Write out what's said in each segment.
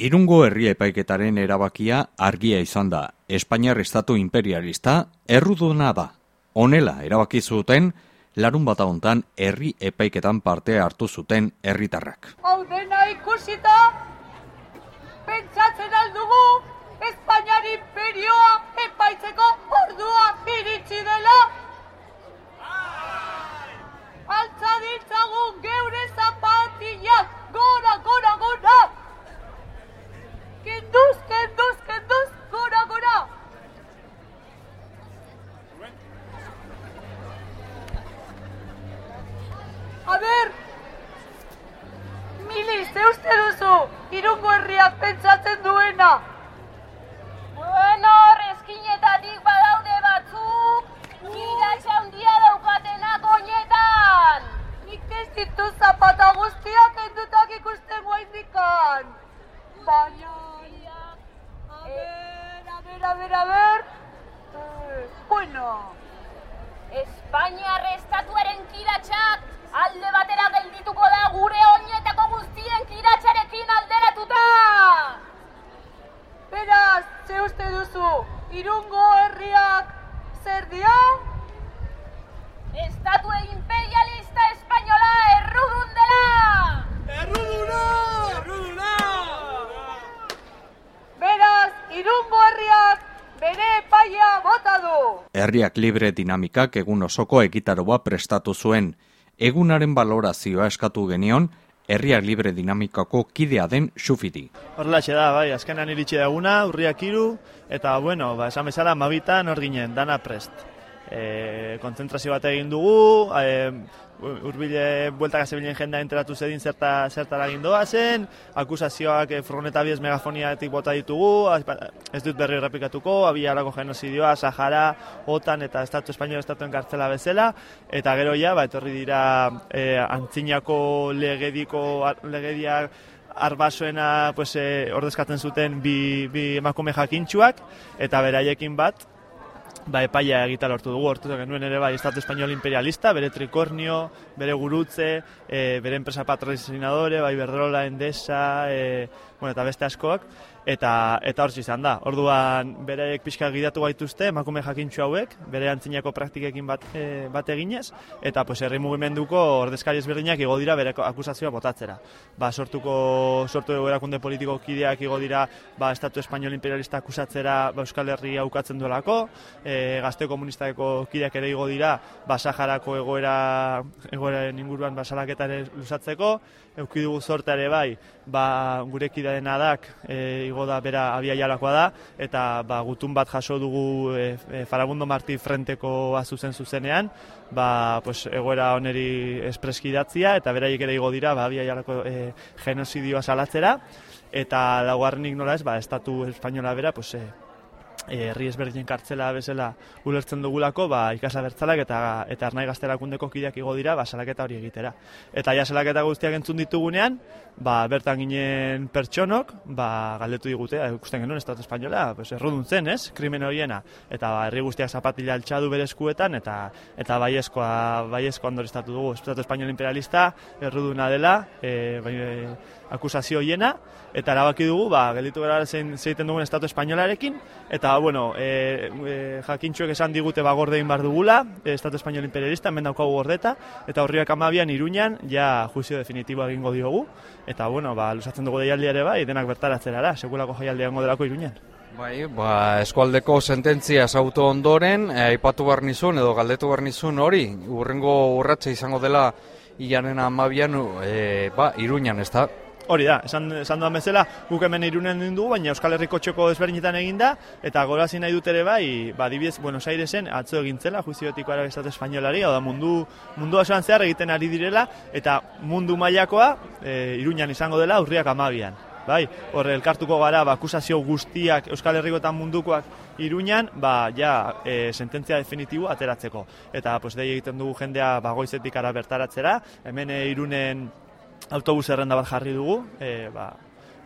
Irungo herri epaiketaren erabakia argia izan da. Espainiar estatu imperialista erruduna da. Honela erabaki zuten larun bata hontan herri epaiketan parte hartu zuten herritarrak. Hau dena ikusita, pentsatzen aldugu Espainiar imperioa epaitzeko irungo herriak pentsatzen duena? Bueno, reskinetatik badaude batzuk, kiratxa handia daukatenak oinetan. Nik ez ditu zapata guztiak endutak ikusten guaindikan. Baina, a ber, a ber, a ber. Eh, bueno, Espainiar estatuaren kiratxak herriak zer dio? Estatu imperialista espainola errudun dela. Beraz, irungo herriak bere epaia bota du. Herriak libre dinamikak egun osoko egitaroa prestatu zuen. Egunaren balorazioa eskatu genion, herriak libre dinamikako kidea den xufiti. Horrelaxe da, bai, azkenan iritsi da eguna, urriak hiru eta bueno, ba, esan bezala mabitan hor ginen, dana prest. E, kontzentrazio bat egin dugu, e, urbile bueltaka zebilen jendea enteratu zedin zerta, zertara egin zen, akusazioak e, furgoneta biez megafoniatik bota ditugu, ez dut berri errepikatuko, abiarako genozidioa, Sahara, OTAN eta Estatu Espainol Estatuen kartzela bezala, eta gero ja, ba, etorri dira e, antzinako legediko, legediak arbasoena pues, e, ordezkatzen zuten bi, bi emakume jakintxuak, eta beraiekin bat, ba, epaia egita lortu dugu, hortu genuen ere bai Estatu Espainol imperialista, bere trikornio, bere gurutze, e, bere enpresa patrocinadore, bai Berdrola, Endesa, e, bueno, eta beste askoak, eta eta hor izan da. Orduan beraiek pixka gidatu gaituzte emakume jakintxu hauek, bere antzinako praktikekin bat, e, bat eginez, eta pues, herri mugimenduko ordezkari ezberdinak igo dira bere akusazioa botatzera. Ba, sortuko sortu erakunde politiko kideak igo dira ba, Estatu Espainol imperialista akusatzera ba, Euskal Herria ukatzen duelako, e, gazte komunistako kideak ere igo dira ba, Saharako egoera, egoeraren inguruan ba, salaketa ere luzatzeko, euki dugu zorta ere bai, ba, gure kideen adak e, igo da bera abia jalakoa da, eta ba, gutun bat jaso dugu e, e, Farabundo Marti frenteko azuzen zuzenean, ba, pues, egoera oneri espreski idatzia, eta beraiek ere igo dira, ba, abia jalako e, genozidioa salatzera, eta laugarrenik nola ez, ba, estatu espainola bera, pues, e, herri ezberdinen kartzela bezala ulertzen dugulako, ba, ikasla bertzalak eta eta arnai gazterakundeko kideak igo dira, ba, salaketa hori egitera. Eta ja salaketa guztiak entzun ditugunean, ba, bertan ginen pertsonok, ba, galdetu digute, eh, ikusten genuen Estatu Espainola, pues, errudun zen, ez, krimen horiena. Eta ba, herri guztiak zapatila altxadu bere eskuetan, eta eta baiezkoa, baiezkoa ondoreztatu dugu. Estatu Espainol imperialista, erruduna dela, e, bai, e, akusazio hiena, eta erabaki dugu, ba, gelditu gara zein zeiten dugun Estatu Espainolarekin, eta, bueno, e, e, jakintxuek esan digute ba gordein bar dugula, e, Estatu Espainol imperialista, hemen daukagu gordeta, eta horriak amabian iruñan, ja juizio definitiboa egingo diogu, eta, bueno, ba, lusatzen dugu deialdia ere bai, denak bertaratzerara, sekulako jaialdia egongo delako iruñan. Bai, ba, eskualdeko sententzia sautu ondoren, eh, aipatu behar nizun edo galdetu behar nizun hori, urrengo urratxe izango dela hilaren amabian, e, ba, iruñan, ez da? Hori da, esan, esan duan bezala, guk hemen irunen egin dugu, baina Euskal Herriko txoko ezberdinetan eginda, eta gorazi nahi dut ere bai, ba, dibidez Buenos Airesen atzo egintzela, juiziotiko arabe estatu espainolari, hau da mundu, mundu osoan zehar egiten ari direla, eta mundu mailakoa e, iruñan izango dela urriak amabian. Bai, hor elkartuko gara, ba, akusazio guztiak Euskal Herriko eta mundukoak iruñan, ba, ja, e, sententzia definitibo ateratzeko. Eta, pues, dei egiten dugu jendea bagoizetik ara bertaratzera, hemen e, irunen autobus errenda bat jarri dugu, e, ba,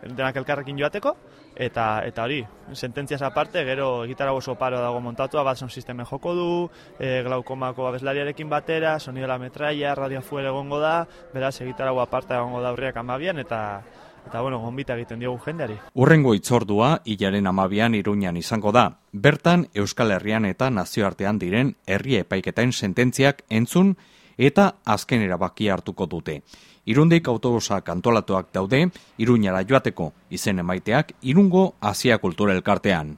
denak elkarrekin joateko, eta eta hori, sententziaz aparte, gero egitarra oso paro dago montatua, bat son sistemen joko du, e, glaukomako abeslariarekin batera, sonido la metraia, radio fuera egongo da, beraz egitarra aparte egongo da urriak amabian, eta eta bueno, gonbita egiten diogu jendeari. Urrengo itzordua hilaren amabian iruñan izango da. Bertan Euskal Herrian eta nazioartean diren herri epaiketen sententziak entzun eta azken erabaki hartuko dute. Irundik autobusa kantolatuak daude, iruñara joateko izen emaiteak irungo Asia Kultura Elkartean.